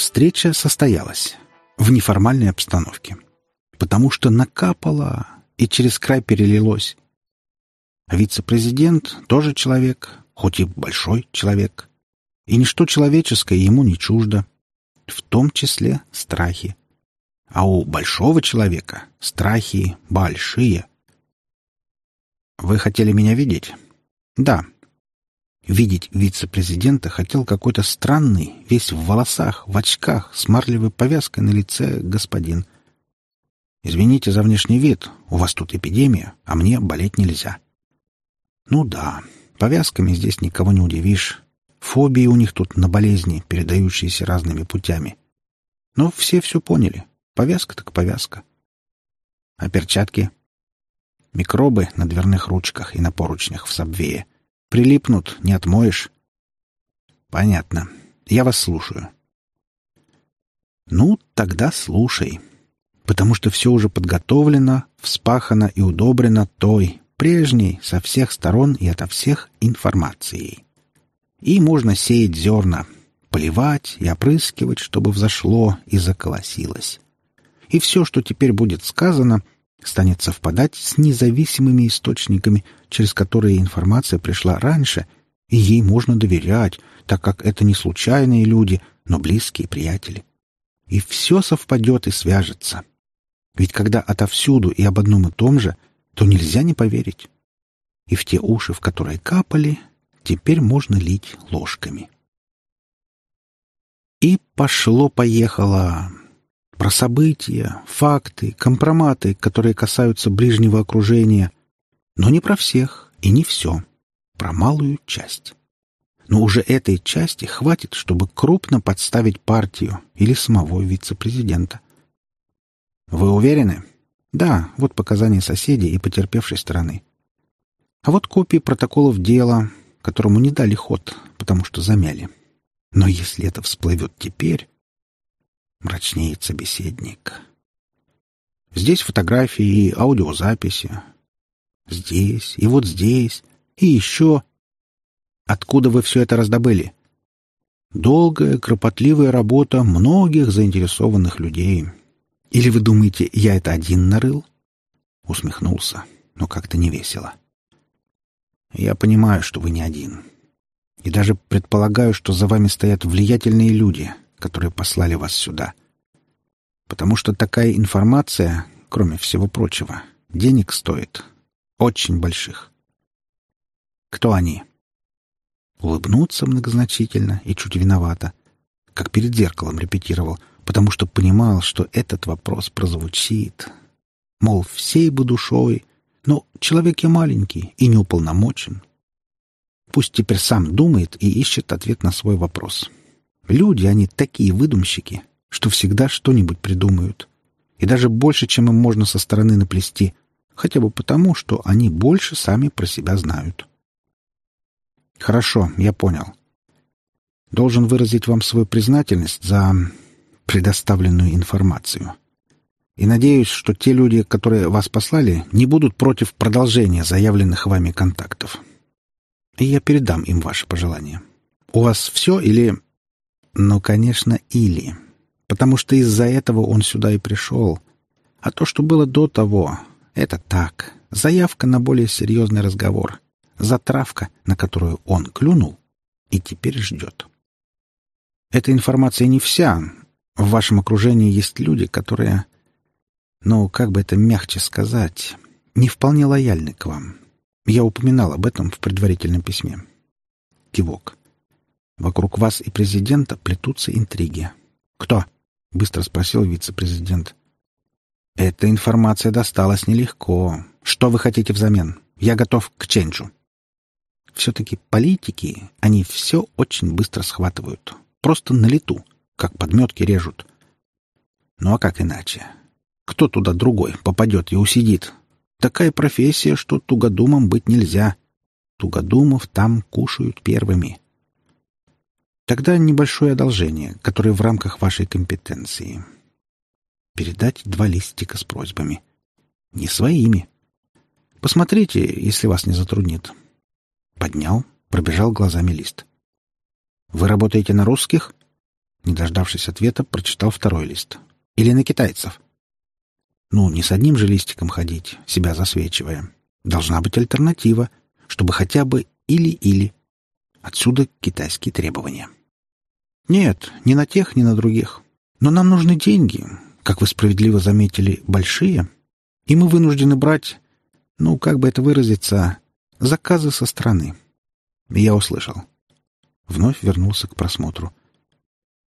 Встреча состоялась в неформальной обстановке, потому что накапало и через край перелилось. Вице-президент тоже человек, хоть и большой человек, и ничто человеческое ему не чуждо, в том числе страхи. А у большого человека страхи большие. Вы хотели меня видеть? Да. Видеть вице-президента хотел какой-то странный, весь в волосах, в очках, с марлевой повязкой на лице господин. Извините за внешний вид, у вас тут эпидемия, а мне болеть нельзя. Ну да, повязками здесь никого не удивишь. Фобии у них тут на болезни, передающиеся разными путями. Но все все поняли. Повязка так повязка. А перчатки? Микробы на дверных ручках и на поручнях в сабвее. Прилипнут, не отмоешь. Понятно. Я вас слушаю. Ну, тогда слушай. Потому что все уже подготовлено, вспахано и удобрено той, прежней, со всех сторон и ото всех информацией. И можно сеять зерна, поливать и опрыскивать, чтобы взошло и заколосилось. И все, что теперь будет сказано, станет совпадать с независимыми источниками, через которые информация пришла раньше, и ей можно доверять, так как это не случайные люди, но близкие приятели. И все совпадет и свяжется. Ведь когда отовсюду и об одном и том же, то нельзя не поверить. И в те уши, в которые капали, теперь можно лить ложками. И пошло-поехало. Про события, факты, компроматы, которые касаются ближнего окружения. Но не про всех и не все. Про малую часть. Но уже этой части хватит, чтобы крупно подставить партию или самого вице-президента. Вы уверены? Да, вот показания соседей и потерпевшей стороны. А вот копии протоколов дела, которому не дали ход, потому что замяли. Но если это всплывет теперь... Мрачнеет собеседник. Здесь фотографии и аудиозаписи. Здесь, и вот здесь, и еще. Откуда вы все это раздобыли? Долгая, кропотливая работа многих заинтересованных людей. Или вы думаете, я это один нарыл? Усмехнулся, но как-то не весело. Я понимаю, что вы не один. И даже предполагаю, что за вами стоят влиятельные люди, которые послали вас сюда. Потому что такая информация, кроме всего прочего, денег стоит. Очень больших. Кто они? Улыбнуться многозначительно и чуть виновато, как перед зеркалом репетировал, потому что понимал, что этот вопрос прозвучит. Мол, всей бы душой, но человек я маленький и неуполномочен, Пусть теперь сам думает и ищет ответ на свой вопрос. Люди, они такие выдумщики, что всегда что-нибудь придумают. И даже больше, чем им можно со стороны наплести, хотя бы потому, что они больше сами про себя знают. Хорошо, я понял. Должен выразить вам свою признательность за предоставленную информацию. И надеюсь, что те люди, которые вас послали, не будут против продолжения заявленных вами контактов и я передам им ваши пожелания. У вас все или... Ну, конечно, или. Потому что из-за этого он сюда и пришел. А то, что было до того, это так. Заявка на более серьезный разговор. Затравка, на которую он клюнул и теперь ждет. Эта информация не вся. В вашем окружении есть люди, которые... Ну, как бы это мягче сказать, не вполне лояльны к вам. Я упоминал об этом в предварительном письме. Кивок. Вокруг вас и президента плетутся интриги. Кто? Быстро спросил вице-президент. Эта информация досталась нелегко. Что вы хотите взамен? Я готов к ченджу. Все-таки политики, они все очень быстро схватывают. Просто на лету, как подметки режут. Ну а как иначе? Кто туда другой попадет и усидит, Такая профессия, что тугодумом быть нельзя. Тугодумов там кушают первыми. Тогда небольшое одолжение, которое в рамках вашей компетенции. Передать два листика с просьбами. Не своими. Посмотрите, если вас не затруднит. Поднял, пробежал глазами лист. Вы работаете на русских? Не дождавшись ответа, прочитал второй лист. «Или на китайцев?» «Ну, не с одним же листиком ходить, себя засвечивая. Должна быть альтернатива, чтобы хотя бы или-или. Отсюда китайские требования». «Нет, ни на тех, ни на других. Но нам нужны деньги, как вы справедливо заметили, большие, и мы вынуждены брать, ну, как бы это выразиться, заказы со стороны». Я услышал. Вновь вернулся к просмотру.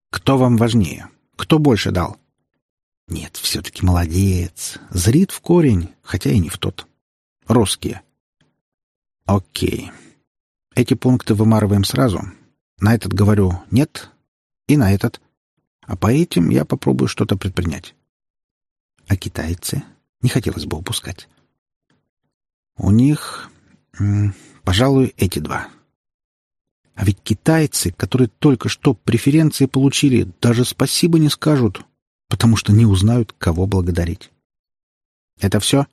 Кто вам важнее? Кто больше дал? Нет, все-таки молодец. Зрит в корень, хотя и не в тот. Русские. Окей. Эти пункты вымарываем сразу. На этот говорю «нет» и на этот. А по этим я попробую что-то предпринять. А китайцы? Не хотелось бы упускать. У них, пожалуй, эти два. А ведь китайцы, которые только что преференции получили, даже спасибо не скажут, потому что не узнают, кого благодарить. Это все?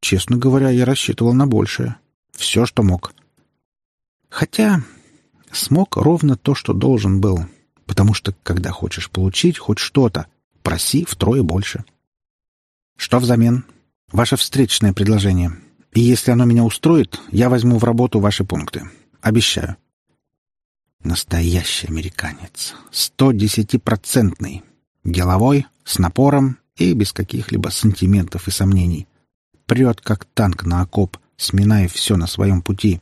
Честно говоря, я рассчитывал на большее. Все, что мог. Хотя смог ровно то, что должен был, потому что, когда хочешь получить хоть что-то, проси втрое больше. Что взамен? Ваше встречное предложение. И если оно меня устроит, я возьму в работу ваши пункты. Обещаю. Настоящий американец. Сто десятипроцентный. Деловой, с напором и без каких-либо сантиментов и сомнений. Прет, как танк на окоп, сминая все на своем пути.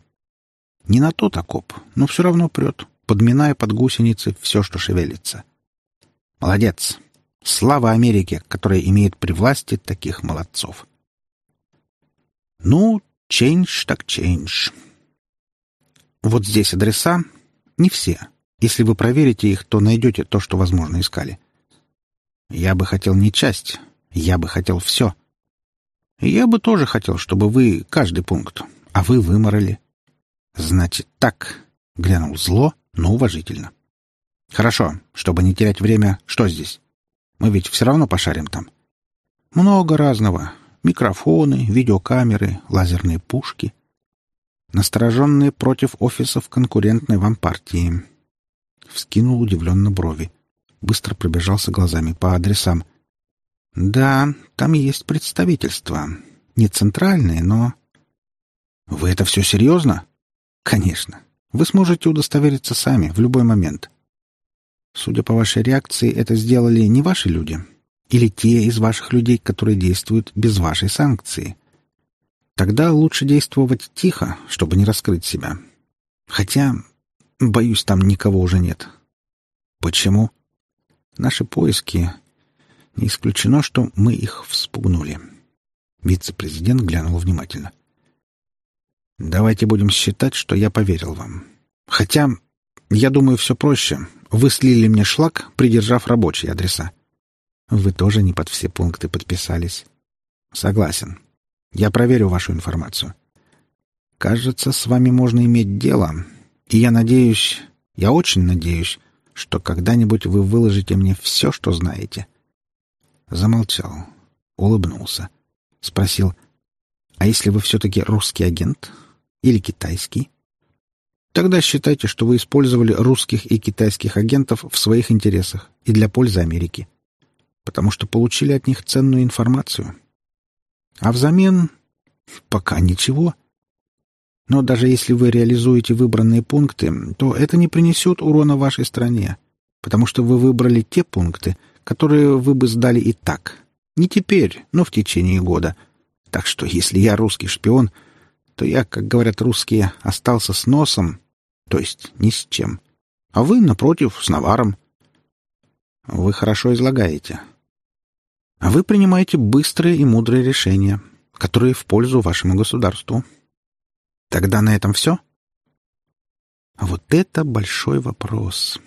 Не на тот окоп, но все равно прет, подминая под гусеницы все, что шевелится. Молодец. Слава Америке, которая имеет при власти таких молодцов. Ну, чейндж так чейндж. Вот здесь адреса, не все. Если вы проверите их, то найдете то, что, возможно, искали. Я бы хотел не часть, я бы хотел все. Я бы тоже хотел, чтобы вы каждый пункт, а вы выморали. Значит, так, — глянул зло, но уважительно. Хорошо, чтобы не терять время, что здесь? Мы ведь все равно пошарим там. Много разного. Микрофоны, видеокамеры, лазерные пушки настороженные против офисов конкурентной вам партии. Вскинул удивленно брови. Быстро пробежался глазами по адресам. Да, там есть представительство. Не центральное, но... Вы это все серьезно? Конечно. Вы сможете удостовериться сами в любой момент. Судя по вашей реакции, это сделали не ваши люди. Или те из ваших людей, которые действуют без вашей санкции. Тогда лучше действовать тихо, чтобы не раскрыть себя. Хотя, боюсь, там никого уже нет. Почему? Наши поиски... Не исключено, что мы их вспугнули. Вице-президент глянул внимательно. «Давайте будем считать, что я поверил вам. Хотя, я думаю, все проще. Вы слили мне шлак, придержав рабочие адреса. Вы тоже не под все пункты подписались. Согласен. Я проверю вашу информацию. Кажется, с вами можно иметь дело, и я надеюсь, я очень надеюсь, что когда-нибудь вы выложите мне все, что знаете. Замолчал, улыбнулся, спросил, а если вы все-таки русский агент или китайский? Тогда считайте, что вы использовали русских и китайских агентов в своих интересах и для пользы Америки, потому что получили от них ценную информацию. А взамен пока ничего. Но даже если вы реализуете выбранные пункты, то это не принесет урона вашей стране, потому что вы выбрали те пункты, которые вы бы сдали и так. Не теперь, но в течение года. Так что если я русский шпион, то я, как говорят русские, остался с носом, то есть ни с чем. А вы, напротив, с наваром. Вы хорошо излагаете. А вы принимаете быстрые и мудрые решения, которые в пользу вашему государству. Тогда на этом все? Вот это большой вопрос.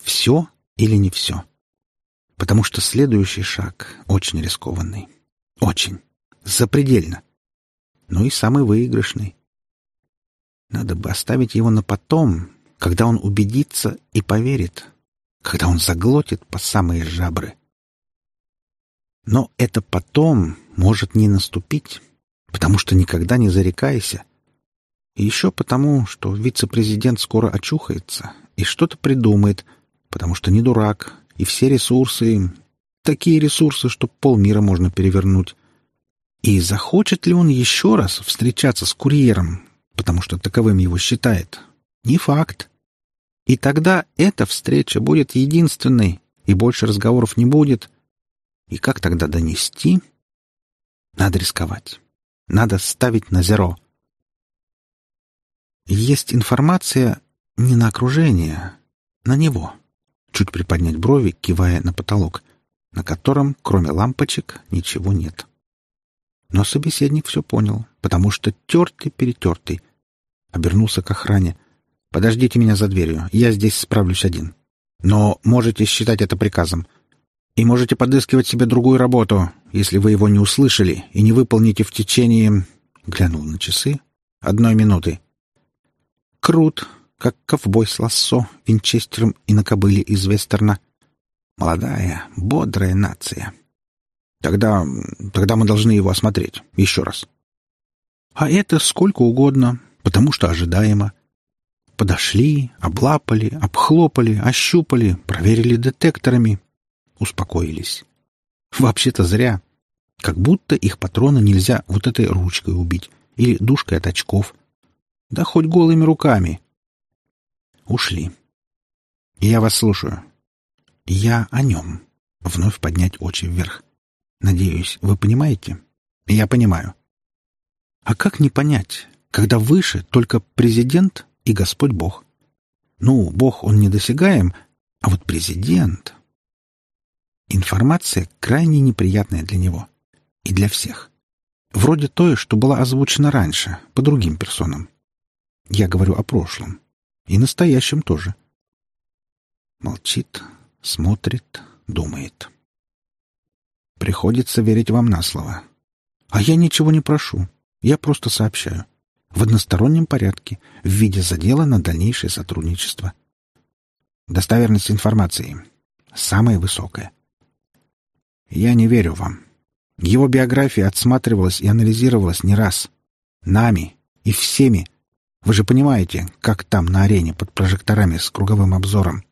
Все или не все? Потому что следующий шаг очень рискованный. Очень. Запредельно. Ну и самый выигрышный. Надо бы оставить его на потом, когда он убедится и поверит, когда он заглотит по самые жабры. Но это потом может не наступить, потому что никогда не зарекайся. И еще потому, что вице-президент скоро очухается и что-то придумает, потому что не дурак, и все ресурсы... Такие ресурсы, что полмира можно перевернуть. И захочет ли он еще раз встречаться с курьером, потому что таковым его считает? Не факт. И тогда эта встреча будет единственной, и больше разговоров не будет. И как тогда донести? Надо рисковать. Надо ставить на зеро. Есть информация не на окружение, на него. Чуть приподнять брови, кивая на потолок, на котором, кроме лампочек, ничего нет. Но собеседник все понял, потому что тертый-перетертый. Обернулся к охране. «Подождите меня за дверью, я здесь справлюсь один. Но можете считать это приказом. И можете подыскивать себе другую работу, если вы его не услышали и не выполните в течение...» Глянул на часы. «Одной минуты». «Крут, как ковбой с лассо, винчестером и на кобыле из вестерна. Молодая, бодрая нация». Тогда... тогда мы должны его осмотреть. Еще раз. А это сколько угодно, потому что ожидаемо. Подошли, облапали, обхлопали, ощупали, проверили детекторами. Успокоились. Вообще-то зря. Как будто их патроны нельзя вот этой ручкой убить или душкой от очков. Да хоть голыми руками. Ушли. Я вас слушаю. Я о нем. Вновь поднять очи вверх. Надеюсь, вы понимаете? Я понимаю. А как не понять, когда выше только президент и Господь Бог? Ну, Бог, он недосягаем, а вот президент... Информация крайне неприятная для него. И для всех. Вроде той, что была озвучена раньше, по другим персонам. Я говорю о прошлом. И настоящем тоже. Молчит, смотрит, думает. Приходится верить вам на слово. А я ничего не прошу. Я просто сообщаю. В одностороннем порядке, в виде задела на дальнейшее сотрудничество. Достоверность информации. Самая высокая. Я не верю вам. Его биография отсматривалась и анализировалась не раз. Нами и всеми. Вы же понимаете, как там на арене под прожекторами с круговым обзором.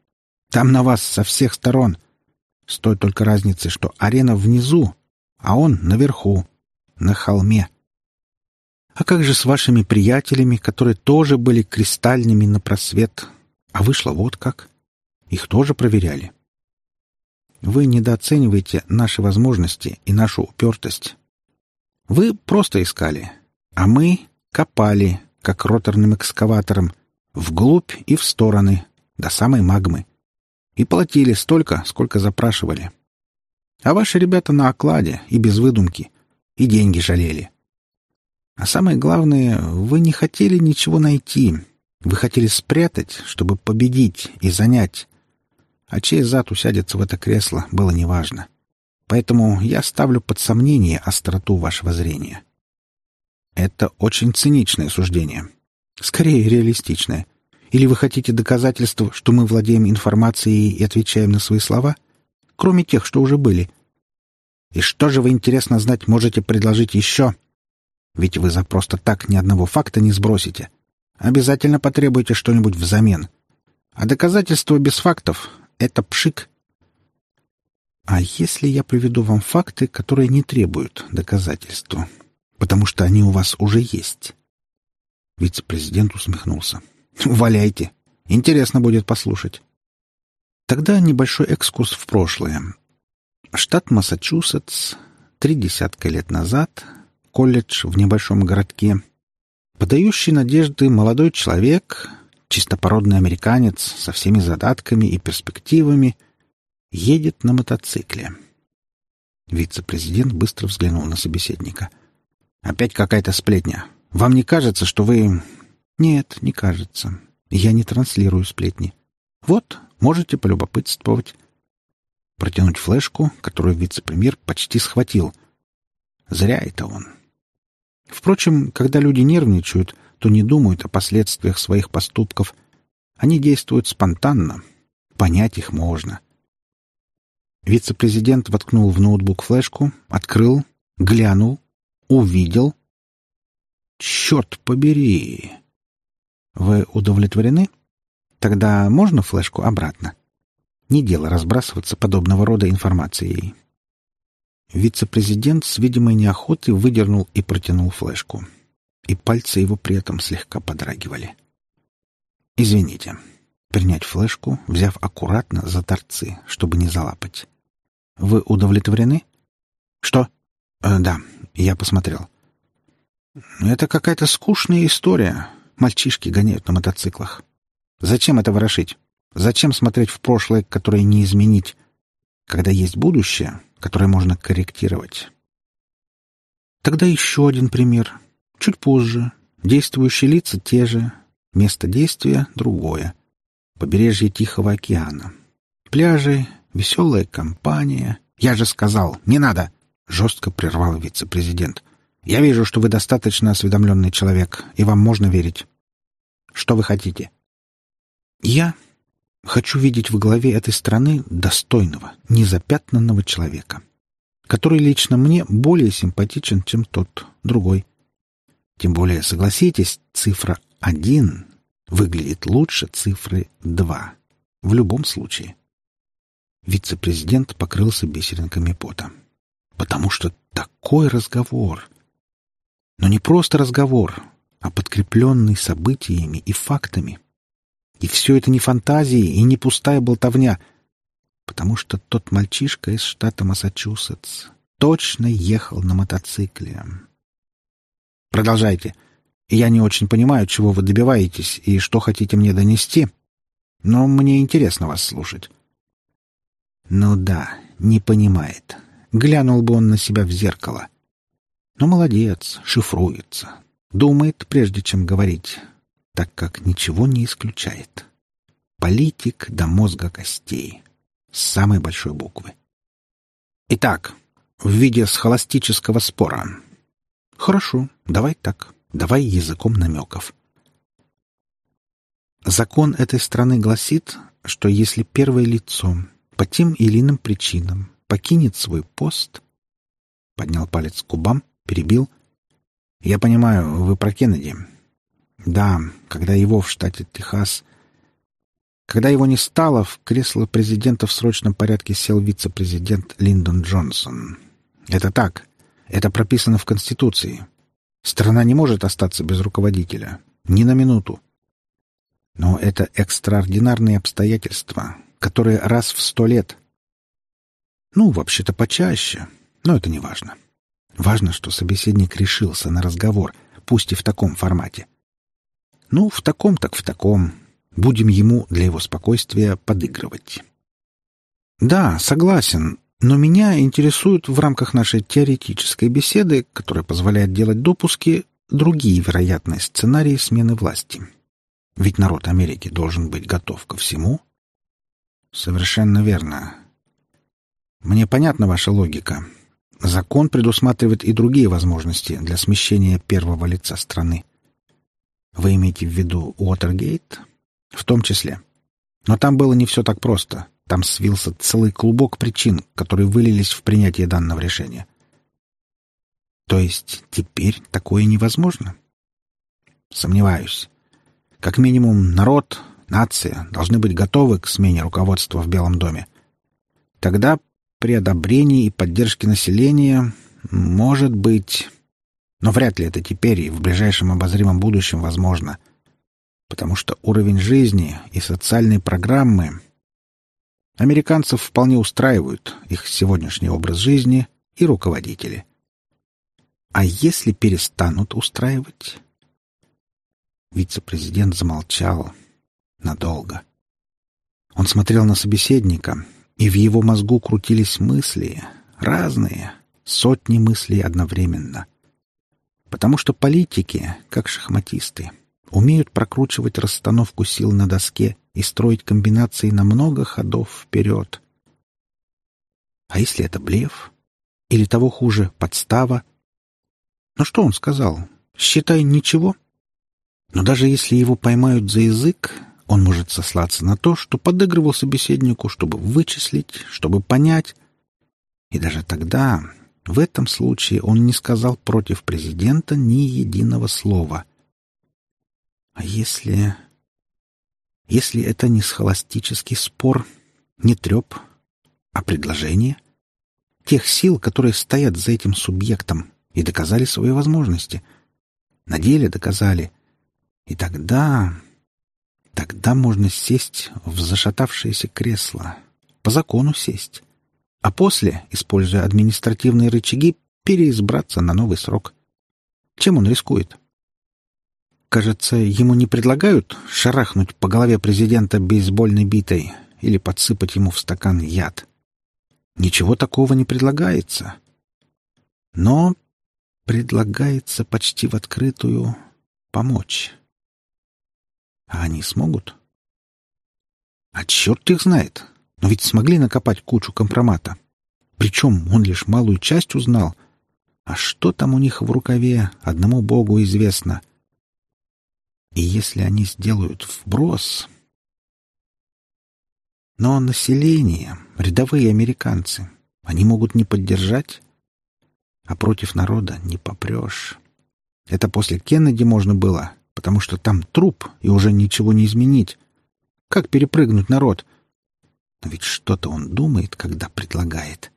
Там на вас со всех сторон — с той только разницей, что арена внизу, а он наверху, на холме. А как же с вашими приятелями, которые тоже были кристальными на просвет? А вышло вот как. Их тоже проверяли. Вы недооцениваете наши возможности и нашу упертость. Вы просто искали, а мы копали, как роторным экскаватором, вглубь и в стороны, до самой магмы и платили столько, сколько запрашивали. А ваши ребята на окладе и без выдумки, и деньги жалели. А самое главное, вы не хотели ничего найти. Вы хотели спрятать, чтобы победить и занять. А чей зад усядется в это кресло, было неважно. Поэтому я ставлю под сомнение остроту вашего зрения. Это очень циничное суждение. Скорее, реалистичное — или вы хотите доказательств, что мы владеем информацией и отвечаем на свои слова? Кроме тех, что уже были. И что же вы, интересно знать, можете предложить еще? Ведь вы за просто так ни одного факта не сбросите. Обязательно потребуете что-нибудь взамен. А доказательства без фактов — это пшик. А если я приведу вам факты, которые не требуют доказательства? Потому что они у вас уже есть. Вице-президент усмехнулся. Валяйте. Интересно будет послушать. Тогда небольшой экскурс в прошлое. Штат Массачусетс, три десятка лет назад, колледж в небольшом городке. Подающий надежды молодой человек, чистопородный американец со всеми задатками и перспективами, едет на мотоцикле. Вице-президент быстро взглянул на собеседника. «Опять какая-то сплетня. Вам не кажется, что вы «Нет, не кажется. Я не транслирую сплетни. Вот, можете полюбопытствовать». Протянуть флешку, которую вице-премьер почти схватил. Зря это он. Впрочем, когда люди нервничают, то не думают о последствиях своих поступков. Они действуют спонтанно. Понять их можно. Вице-президент воткнул в ноутбук флешку, открыл, глянул, увидел. «Черт побери!» Вы удовлетворены? Тогда можно флешку обратно? Не дело разбрасываться подобного рода информацией. Вице-президент с видимой неохотой выдернул и протянул флешку. И пальцы его при этом слегка подрагивали. «Извините». Принять флешку, взяв аккуратно за торцы, чтобы не залапать. «Вы удовлетворены?» «Что?» э, «Да, я посмотрел». «Это какая-то скучная история. Мальчишки гоняют на мотоциклах. Зачем это ворошить? Зачем смотреть в прошлое, которое не изменить, когда есть будущее, которое можно корректировать? Тогда еще один пример. Чуть позже. Действующие лица те же. Место действия другое. Побережье Тихого океана. Пляжи, веселая компания. Я же сказал, не надо! Жестко прервал вице-президент. Я вижу, что вы достаточно осведомленный человек, и вам можно верить. Что вы хотите? Я хочу видеть в главе этой страны достойного, незапятнанного человека, который лично мне более симпатичен, чем тот, другой. Тем более, согласитесь, цифра один выглядит лучше цифры два. В любом случае. Вице-президент покрылся бисеринками пота. Потому что такой разговор. Но не просто разговор, а подкрепленный событиями и фактами — и все это не фантазии и не пустая болтовня, потому что тот мальчишка из штата Массачусетс точно ехал на мотоцикле. Продолжайте. Я не очень понимаю, чего вы добиваетесь и что хотите мне донести, но мне интересно вас слушать. Ну да, не понимает. Глянул бы он на себя в зеркало. Но молодец, шифруется. Думает, прежде чем говорить так как ничего не исключает. Политик до мозга костей. С самой большой буквы. Итак, в виде схоластического спора. Хорошо, давай так. Давай языком намеков. Закон этой страны гласит, что если первое лицо по тем или иным причинам покинет свой пост, поднял палец к губам, перебил. Я понимаю, вы про Кеннеди. Да, когда его в штате Техас... Когда его не стало, в кресло президента в срочном порядке сел вице-президент Линдон Джонсон. Это так. Это прописано в Конституции. Страна не может остаться без руководителя. Ни на минуту. Но это экстраординарные обстоятельства, которые раз в сто лет. Ну, вообще-то почаще, но это не важно. Важно, что собеседник решился на разговор, пусть и в таком формате. Ну, в таком так в таком. Будем ему для его спокойствия подыгрывать. Да, согласен, но меня интересуют в рамках нашей теоретической беседы, которая позволяет делать допуски, другие вероятные сценарии смены власти. Ведь народ Америки должен быть готов ко всему. Совершенно верно. Мне понятна ваша логика. Закон предусматривает и другие возможности для смещения первого лица страны. Вы имеете в виду Уотергейт? В том числе. Но там было не все так просто. Там свился целый клубок причин, которые вылились в принятие данного решения. То есть теперь такое невозможно? Сомневаюсь. Как минимум народ, нация должны быть готовы к смене руководства в Белом доме. Тогда при одобрении и поддержке населения, может быть, но вряд ли это теперь и в ближайшем обозримом будущем возможно, потому что уровень жизни и социальные программы американцев вполне устраивают их сегодняшний образ жизни и руководители. А если перестанут устраивать? Вице-президент замолчал надолго. Он смотрел на собеседника, и в его мозгу крутились мысли, разные, сотни мыслей одновременно — Потому что политики, как шахматисты, умеют прокручивать расстановку сил на доске и строить комбинации на много ходов вперед. А если это блеф? Или того хуже, подстава? Ну что он сказал? Считай, ничего. Но даже если его поймают за язык, он может сослаться на то, что подыгрывал собеседнику, чтобы вычислить, чтобы понять. И даже тогда в этом случае он не сказал против президента ни единого слова. А если... Если это не схоластический спор, Не треп, а предложение. Тех сил, которые стоят за этим субъектом и доказали свои возможности. На деле доказали. И тогда... Тогда можно сесть в зашатавшееся кресло. По закону сесть. А после, используя административные рычаги, переизбраться на новый срок. Чем он рискует? Кажется, ему не предлагают шарахнуть по голове президента бейсбольной битой или подсыпать ему в стакан яд. Ничего такого не предлагается. Но предлагается почти в открытую помочь. А они смогут? А черт их знает. Но ведь смогли накопать кучу компромата. Причем он лишь малую часть узнал. А что там у них в рукаве, одному богу известно. И если они сделают вброс... Но население, рядовые американцы, они могут не поддержать, а против народа не попрешь. Это после Кеннеди можно было, потому что там труп, и уже ничего не изменить. Как перепрыгнуть народ? Но ведь что-то он думает, когда предлагает.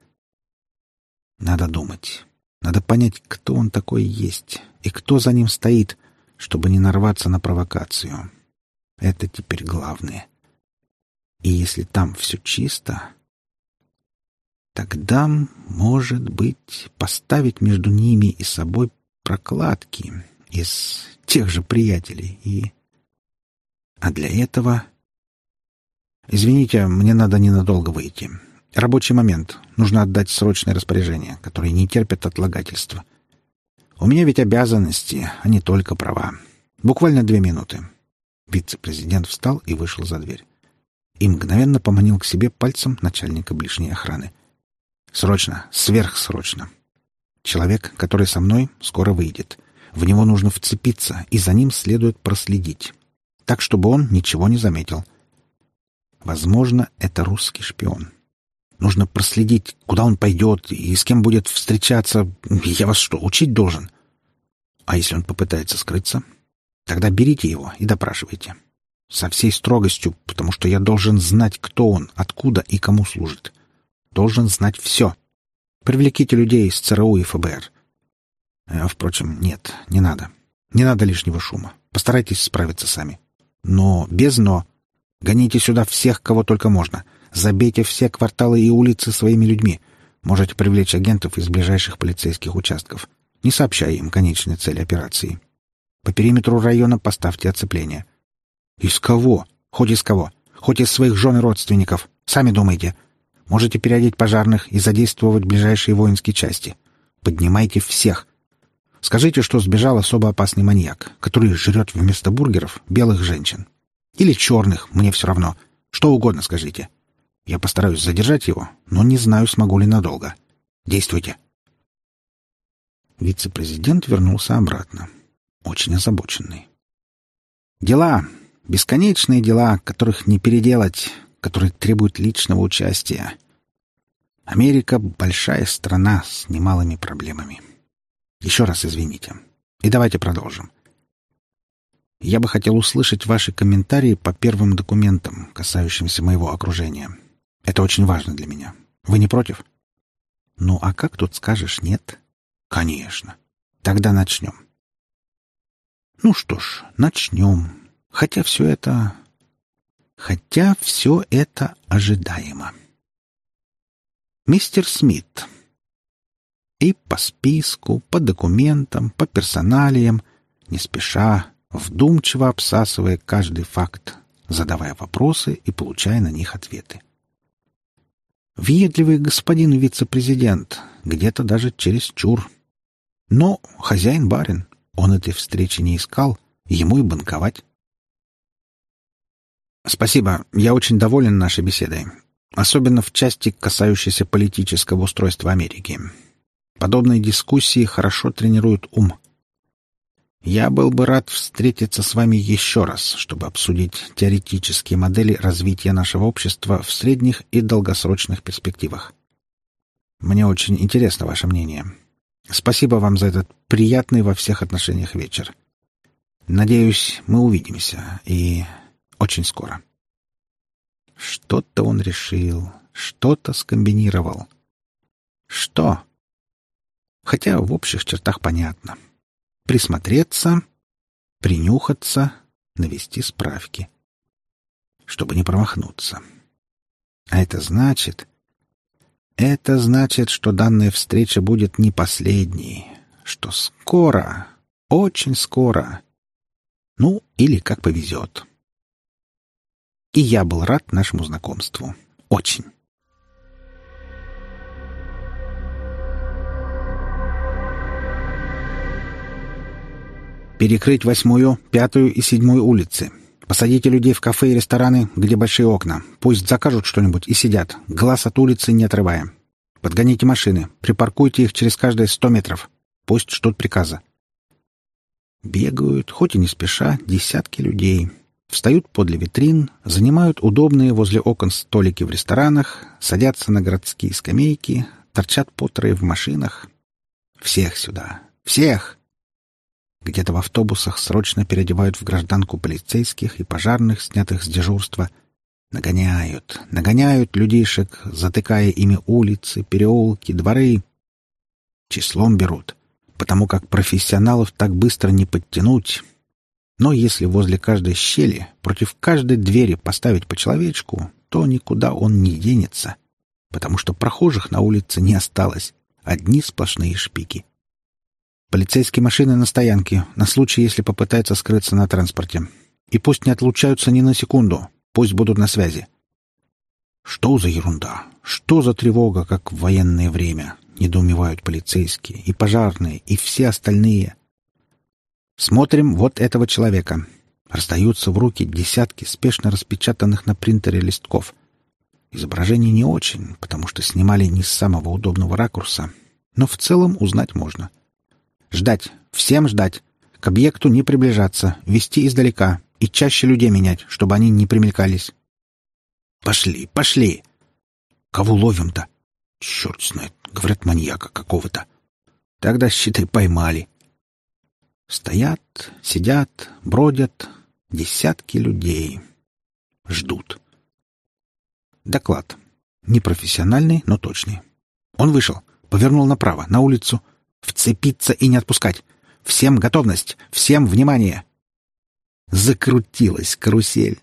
Надо думать. Надо понять, кто он такой есть и кто за ним стоит, чтобы не нарваться на провокацию. Это теперь главное. И если там все чисто, тогда, может быть, поставить между ними и собой прокладки из тех же приятелей и... А для этого... Извините, мне надо ненадолго выйти. Рабочий момент. Нужно отдать срочное распоряжение, которое не терпит отлагательства. У меня ведь обязанности, а не только права. Буквально две минуты. Вице-президент встал и вышел за дверь. И мгновенно поманил к себе пальцем начальника ближней охраны. «Срочно, сверхсрочно. Человек, который со мной, скоро выйдет. В него нужно вцепиться, и за ним следует проследить. Так, чтобы он ничего не заметил. Возможно, это русский шпион. Нужно проследить, куда он пойдет и с кем будет встречаться. Я вас что, учить должен? А если он попытается скрыться? Тогда берите его и допрашивайте. Со всей строгостью, потому что я должен знать, кто он, откуда и кому служит. Должен знать все. Привлеките людей из ЦРУ и ФБР. А, впрочем, нет, не надо. Не надо лишнего шума. Постарайтесь справиться сами. Но без «но». Гоните сюда всех, кого только можно. Забейте все кварталы и улицы своими людьми. Можете привлечь агентов из ближайших полицейских участков, не сообщая им конечной цели операции. По периметру района поставьте оцепление. Из кого? Хоть из кого. Хоть из своих жен и родственников. Сами думайте. Можете переодеть пожарных и задействовать ближайшие воинские части. Поднимайте всех. Скажите, что сбежал особо опасный маньяк, который жрет вместо бургеров белых женщин. Или черных, мне все равно. Что угодно скажите. Я постараюсь задержать его, но не знаю, смогу ли надолго. Действуйте. Вице-президент вернулся обратно. Очень озабоченный. Дела. Бесконечные дела, которых не переделать, которые требуют личного участия. Америка — большая страна с немалыми проблемами. Еще раз извините. И давайте продолжим. Я бы хотел услышать ваши комментарии по первым документам, касающимся моего окружения. Это очень важно для меня. Вы не против? Ну, а как тут скажешь «нет»? Конечно. Тогда начнем. Ну что ж, начнем. Хотя все это... Хотя все это ожидаемо. Мистер Смит. И по списку, по документам, по персоналиям, не спеша, вдумчиво обсасывая каждый факт, задавая вопросы и получая на них ответы. Въедливый господин вице-президент, где-то даже через чур. Но хозяин-барин, он этой встречи не искал, ему и банковать. Спасибо, я очень доволен нашей беседой. Особенно в части, касающейся политического устройства Америки. Подобные дискуссии хорошо тренируют ум. Я был бы рад встретиться с вами еще раз, чтобы обсудить теоретические модели развития нашего общества в средних и долгосрочных перспективах. Мне очень интересно ваше мнение. Спасибо вам за этот приятный во всех отношениях вечер. Надеюсь, мы увидимся, и очень скоро. Что-то он решил, что-то скомбинировал. Что? Хотя в общих чертах понятно. Присмотреться, принюхаться, навести справки. Чтобы не промахнуться. А это значит... Это значит, что данная встреча будет не последней, что скоро, очень скоро. Ну, или как повезет. И я был рад нашему знакомству. Очень. Перекрыть восьмую, пятую и седьмую улицы. Посадите людей в кафе и рестораны, где большие окна. Пусть закажут что-нибудь и сидят, глаз от улицы не отрывая. Подгоните машины, припаркуйте их через каждые сто метров. Пусть ждут приказа. Бегают, хоть и не спеша, десятки людей. Встают подле витрин, занимают удобные возле окон столики в ресторанах, садятся на городские скамейки, торчат потрое в машинах. Всех сюда! Всех! Где-то в автобусах срочно переодевают в гражданку полицейских и пожарных, снятых с дежурства. Нагоняют, нагоняют людишек, затыкая ими улицы, переулки, дворы. Числом берут, потому как профессионалов так быстро не подтянуть. Но если возле каждой щели, против каждой двери поставить по человечку, то никуда он не денется, потому что прохожих на улице не осталось, одни сплошные шпики. Полицейские машины на стоянке, на случай, если попытаются скрыться на транспорте. И пусть не отлучаются ни на секунду, пусть будут на связи. Что за ерунда? Что за тревога, как в военное время? Недоумевают полицейские, и пожарные, и все остальные. Смотрим вот этого человека. Раздаются в руки десятки спешно распечатанных на принтере листков. Изображение не очень, потому что снимали не с самого удобного ракурса, но в целом узнать можно — Ждать. Всем ждать. К объекту не приближаться, вести издалека и чаще людей менять, чтобы они не примелькались. Пошли, пошли. Кого ловим-то? Черт знает, говорят, маньяка какого-то. Тогда, считай, поймали. Стоят, сидят, бродят десятки людей. Ждут. Доклад. Непрофессиональный, но точный. Он вышел, повернул направо, на улицу, Вцепиться и не отпускать. Всем готовность, всем внимание. Закрутилась карусель.